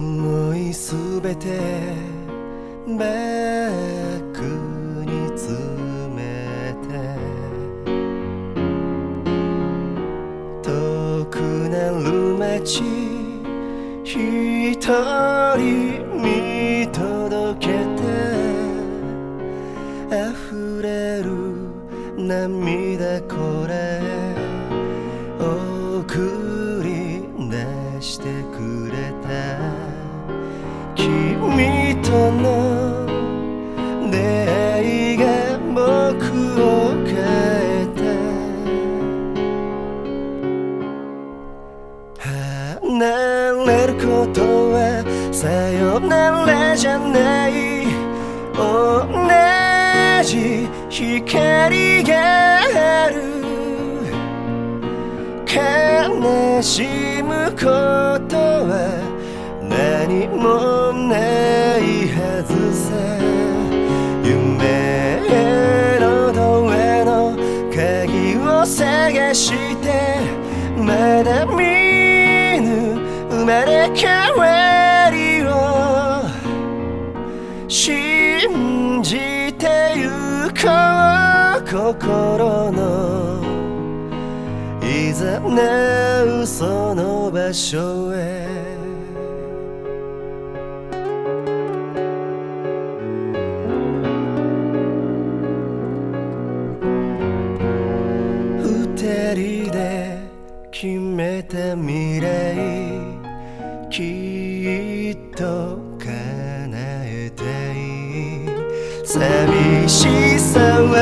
思いすべてバッグに詰めて遠くなる街一人見届けて溢れる涙これ送り出してくとの出会いが僕を変えた。離れることはさよならじゃない。同じ光がある。悲しむことは何もない。ずさ夢のドアの鍵を探してまだ見ぬ生まれ変わりを信じてゆこう心の。いざなうその場所へ。人で決めた未来きっと叶えたい。寂しさは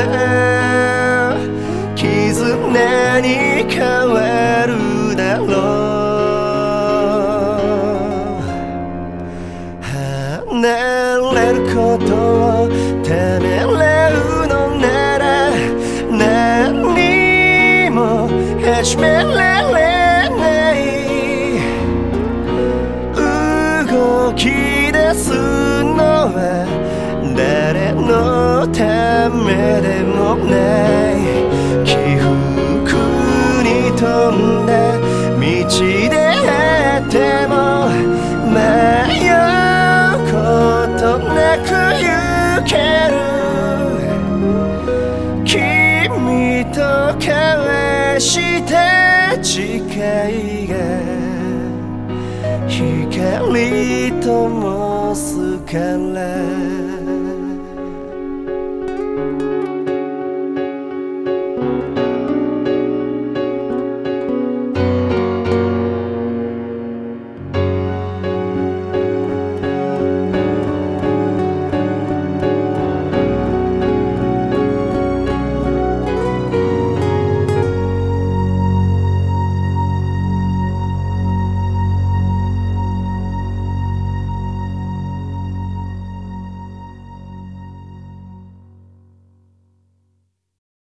絆に変わるだろう。離れることしめられない動き出すのは誰のためでもないわした誓いが光と申すから